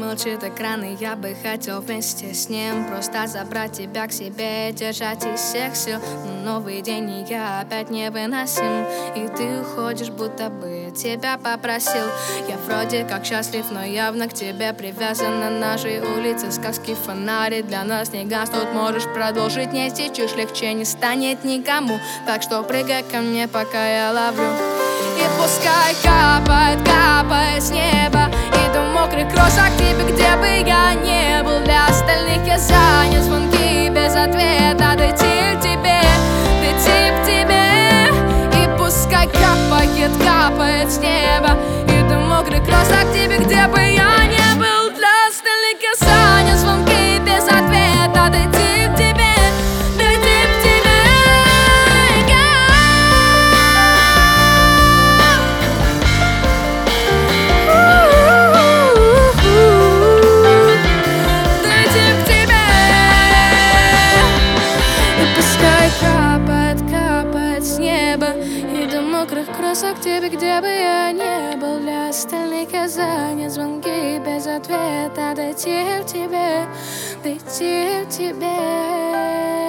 молчит экран И я бы хотел вместе с ним Просто забрать тебя к себе Держать из всех сил. Но новый день и я опять невыносим. И ты уходишь, будто бы тебя попросил. Я вроде как счастлив, но явно к тебе привязан На нашей улице сказки фонари Для нас не гаснут, можешь продолжить нести чушь Легче не станет никому. Так что прыгай ко мне, пока я ловлю. И пускай капает, капает с неба. И до мокрых остальных я с неба И до мокрых красок тебе, где бы я не был. Для остальных я занят звонки без ответа. Дойти к тебе, дойти к тебе